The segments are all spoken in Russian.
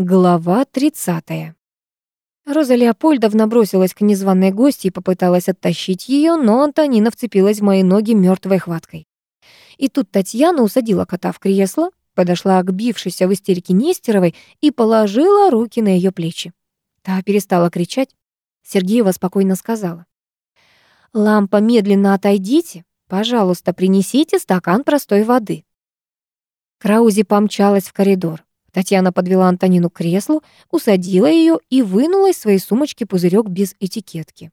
Глава 30. Роза Леопольдовна бросилась к незваной гости и попыталась оттащить ее, но Антонина вцепилась в мои ноги мертвой хваткой. И тут Татьяна усадила кота в кресло, подошла к бившейся в истерике Нестеровой и положила руки на ее плечи. Та перестала кричать. Сергеева спокойно сказала. «Лампа, медленно отойдите. Пожалуйста, принесите стакан простой воды». Краузи помчалась в коридор. Татьяна подвела Антонину к креслу, усадила ее и вынула из своей сумочки пузырек без этикетки.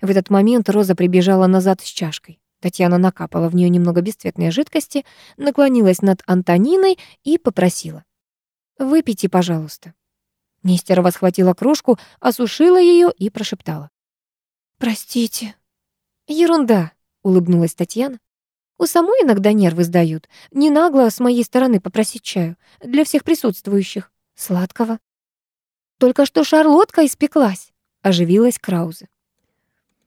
В этот момент Роза прибежала назад с чашкой. Татьяна накапала в нее немного бесцветной жидкости, наклонилась над Антониной и попросила. «Выпейте, пожалуйста». Нестерова схватила кружку, осушила ее и прошептала. «Простите». «Ерунда», — улыбнулась Татьяна. У самой иногда нервы сдают. Не нагло с моей стороны попросить чаю. Для всех присутствующих. Сладкого. Только что шарлотка испеклась, оживилась Краузе.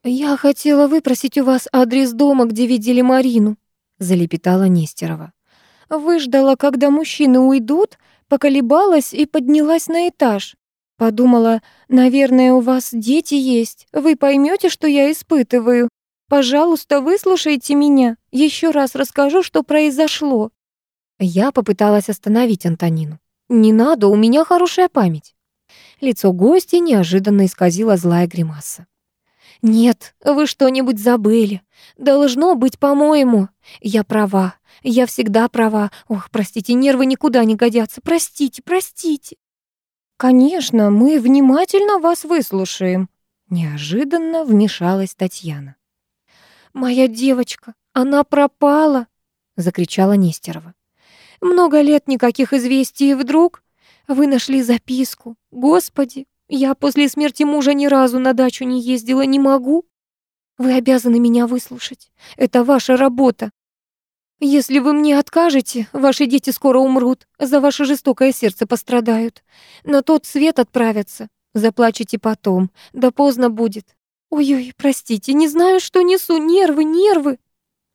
Я хотела выпросить у вас адрес дома, где видели Марину, залепетала Нестерова. Выждала, когда мужчины уйдут, поколебалась и поднялась на этаж. Подумала, наверное, у вас дети есть. Вы поймете, что я испытываю. Пожалуйста, выслушайте меня. Еще раз расскажу, что произошло. Я попыталась остановить Антонину. Не надо, у меня хорошая память. Лицо гостя неожиданно исказило злая гримаса. «Нет, вы что-нибудь забыли. Должно быть, по-моему. Я права. Я всегда права. Ох, простите, нервы никуда не годятся. Простите, простите». «Конечно, мы внимательно вас выслушаем», — неожиданно вмешалась Татьяна. «Моя девочка, она пропала!» — закричала Нестерова. «Много лет никаких известий, и вдруг вы нашли записку. Господи, я после смерти мужа ни разу на дачу не ездила, не могу. Вы обязаны меня выслушать. Это ваша работа. Если вы мне откажете, ваши дети скоро умрут, за ваше жестокое сердце пострадают. На тот свет отправятся. Заплачете потом, да поздно будет. «Ой-ой, простите, не знаю, что несу, нервы, нервы!»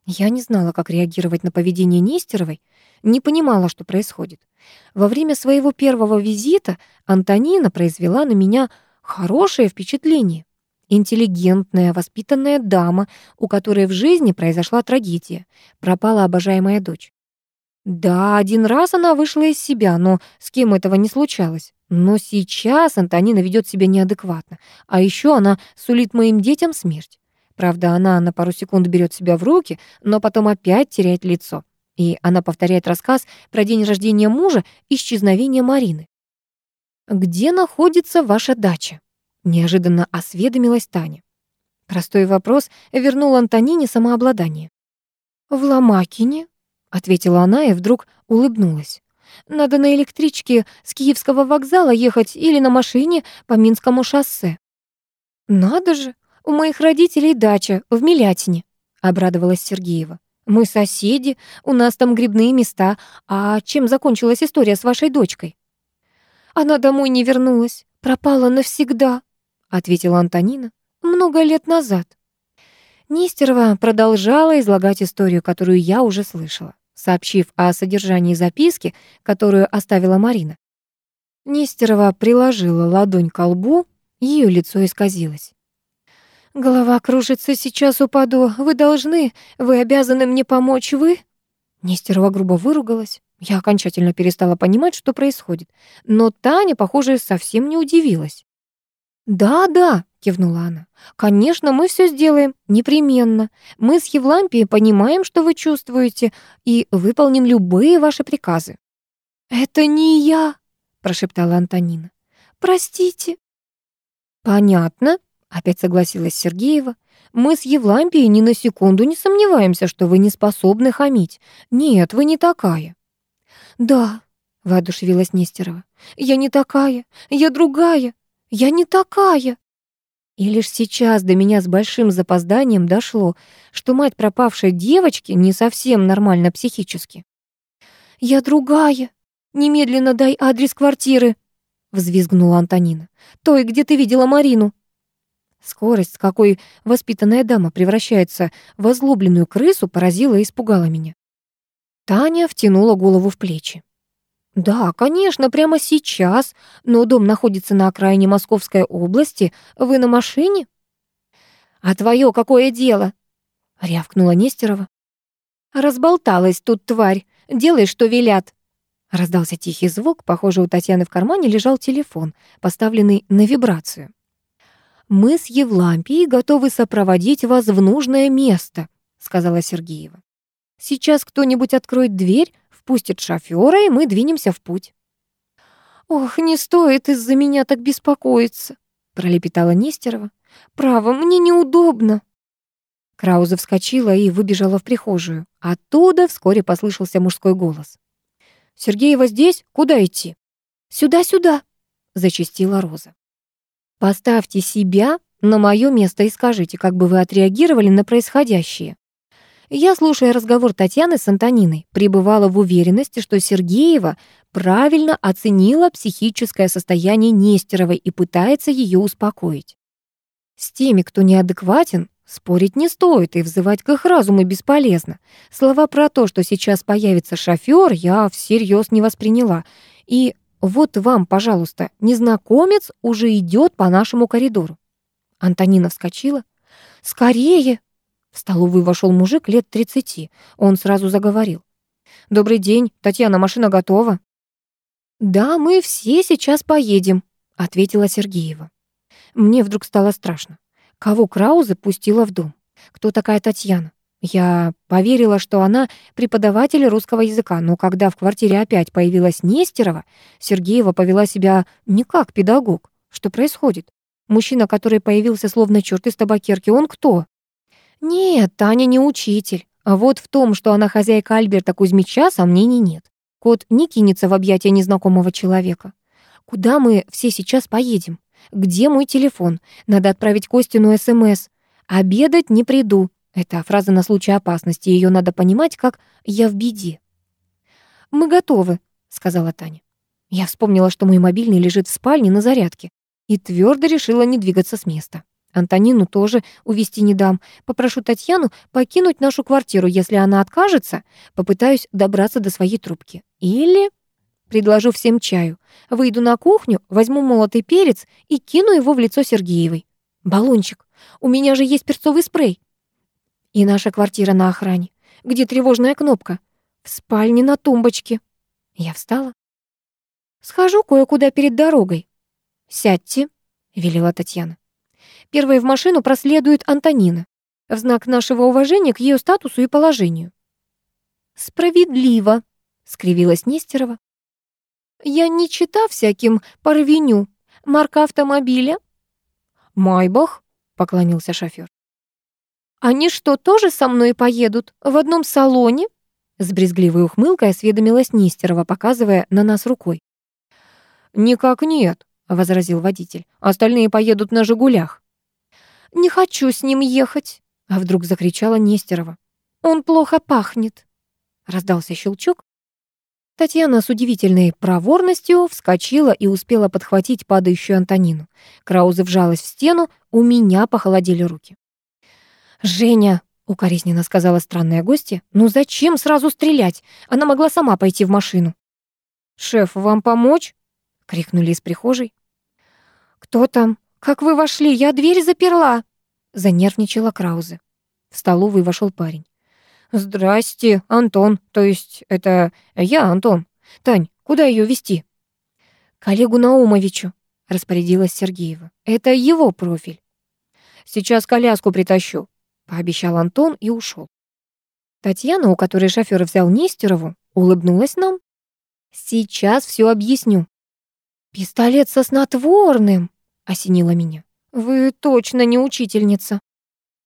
Я не знала, как реагировать на поведение Нестеровой, не понимала, что происходит. Во время своего первого визита Антонина произвела на меня хорошее впечатление. Интеллигентная, воспитанная дама, у которой в жизни произошла трагедия. Пропала обожаемая дочь. Да, один раз она вышла из себя, но с кем этого не случалось. Но сейчас Антонина ведет себя неадекватно. А еще она сулит моим детям смерть. Правда, она на пару секунд берет себя в руки, но потом опять теряет лицо. И она повторяет рассказ про день рождения мужа и исчезновение Марины. «Где находится ваша дача?» — неожиданно осведомилась Таня. Простой вопрос вернул Антонине самообладание. «В Ломакине», — ответила она и вдруг улыбнулась. Надо на электричке с Киевского вокзала ехать или на машине по Минскому шоссе. Надо же, у моих родителей дача в Милятине, обрадовалась Сергеева. Мы соседи, у нас там грибные места. А чем закончилась история с вашей дочкой? Она домой не вернулась, пропала навсегда, ответила Антонина. Много лет назад. Нестерова продолжала излагать историю, которую я уже слышала сообщив о содержании записки, которую оставила Марина. Нестерова приложила ладонь к лбу, ее лицо исказилось. «Голова кружится, сейчас упаду. Вы должны, вы обязаны мне помочь, вы?» Нестерова грубо выругалась. Я окончательно перестала понимать, что происходит. Но Таня, похоже, совсем не удивилась. «Да-да», — кивнула она. «Конечно, мы все сделаем, непременно. Мы с Евлампией понимаем, что вы чувствуете, и выполним любые ваши приказы». «Это не я», — прошептала Антонина. «Простите». «Понятно», — опять согласилась Сергеева. «Мы с Евлампией ни на секунду не сомневаемся, что вы не способны хамить. Нет, вы не такая». «Да», — воодушевилась Нестерова. «Я не такая, я другая. Я не такая. И лишь сейчас до меня с большим запозданием дошло, что мать пропавшей девочки не совсем нормально психически. «Я другая. Немедленно дай адрес квартиры», — взвизгнула Антонина. «Той, где ты видела Марину». Скорость, с какой воспитанная дама превращается в озлобленную крысу, поразила и испугала меня. Таня втянула голову в плечи. «Да, конечно, прямо сейчас, но дом находится на окраине Московской области. Вы на машине?» «А твое какое дело?» — рявкнула Нестерова. «Разболталась тут тварь. Делай, что велят». Раздался тихий звук. Похоже, у Татьяны в кармане лежал телефон, поставленный на вибрацию. «Мы с Евлампией готовы сопроводить вас в нужное место», — сказала Сергеева. «Сейчас кто-нибудь откроет дверь, впустит шофера, и мы двинемся в путь». «Ох, не стоит из-за меня так беспокоиться», — пролепетала Нестерова. «Право, мне неудобно». Крауза вскочила и выбежала в прихожую. Оттуда вскоре послышался мужской голос. «Сергеева здесь? Куда идти?» «Сюда-сюда», — зачастила Роза. Поставьте себя на мое место и скажите, как бы вы отреагировали на происходящее. Я, слушая разговор Татьяны с Антониной, пребывала в уверенности, что Сергеева правильно оценила психическое состояние Нестеровой и пытается ее успокоить. С теми, кто неадекватен, спорить не стоит, и взывать к их разуму бесполезно. Слова про то, что сейчас появится шофер, я всерьез не восприняла. И вот вам, пожалуйста, незнакомец уже идет по нашему коридору. Антонина вскочила. Скорее! В столовую вошел мужик лет тридцати. Он сразу заговорил. «Добрый день, Татьяна, машина готова?» «Да, мы все сейчас поедем», — ответила Сергеева. Мне вдруг стало страшно. Кого Краузе пустила в дом? Кто такая Татьяна? Я поверила, что она преподаватель русского языка, но когда в квартире опять появилась Нестерова, Сергеева повела себя не как педагог. Что происходит? Мужчина, который появился словно черт из табакерки, он кто? Нет, Таня не учитель. А вот в том, что она хозяйка Альберта Кузьмича, сомнений нет. Кот не кинется в объятия незнакомого человека. Куда мы все сейчас поедем? Где мой телефон? Надо отправить Костину СМС. Обедать не приду. Это фраза на случай опасности, ее надо понимать как «я в беде». «Мы готовы», — сказала Таня. Я вспомнила, что мой мобильный лежит в спальне на зарядке, и твердо решила не двигаться с места. Антонину тоже увести не дам. Попрошу Татьяну покинуть нашу квартиру. Если она откажется, попытаюсь добраться до своей трубки. Или предложу всем чаю. Выйду на кухню, возьму молотый перец и кину его в лицо Сергеевой. Баллончик. У меня же есть перцовый спрей. И наша квартира на охране. Где тревожная кнопка? В спальне на тумбочке. Я встала. Схожу кое-куда перед дорогой. Сядьте, велела Татьяна. Первой в машину проследует Антонина. В знак нашего уважения к ее статусу и положению. Справедливо, скривилась Нестерова. Я не чита всяким порвеню. Марка автомобиля? Майбах, поклонился шофер. «Они что, тоже со мной поедут? В одном салоне?» С брезгливой ухмылкой осведомилась Нестерова, показывая на нас рукой. «Никак нет», — возразил водитель. «Остальные поедут на «Жигулях». «Не хочу с ним ехать», — а вдруг закричала Нестерова. «Он плохо пахнет». Раздался щелчок. Татьяна с удивительной проворностью вскочила и успела подхватить падающую Антонину. Крауза вжалась в стену, у меня похолодели руки. «Женя», — укоризненно сказала странная гостья, «ну зачем сразу стрелять? Она могла сама пойти в машину». «Шеф, вам помочь?» — крикнули из прихожей. «Кто там? Как вы вошли? Я дверь заперла!» — занервничала Краузе. В столовую вошел парень. «Здрасте, Антон. То есть это я, Антон. Тань, куда ее вести? «Коллегу Наумовичу», — распорядилась Сергеева. «Это его профиль». «Сейчас коляску притащу», пообещал Антон и ушел. Татьяна, у которой шофёр взял Нестерову, улыбнулась нам. «Сейчас все объясню». «Пистолет со снотворным!» — осенило меня. «Вы точно не учительница».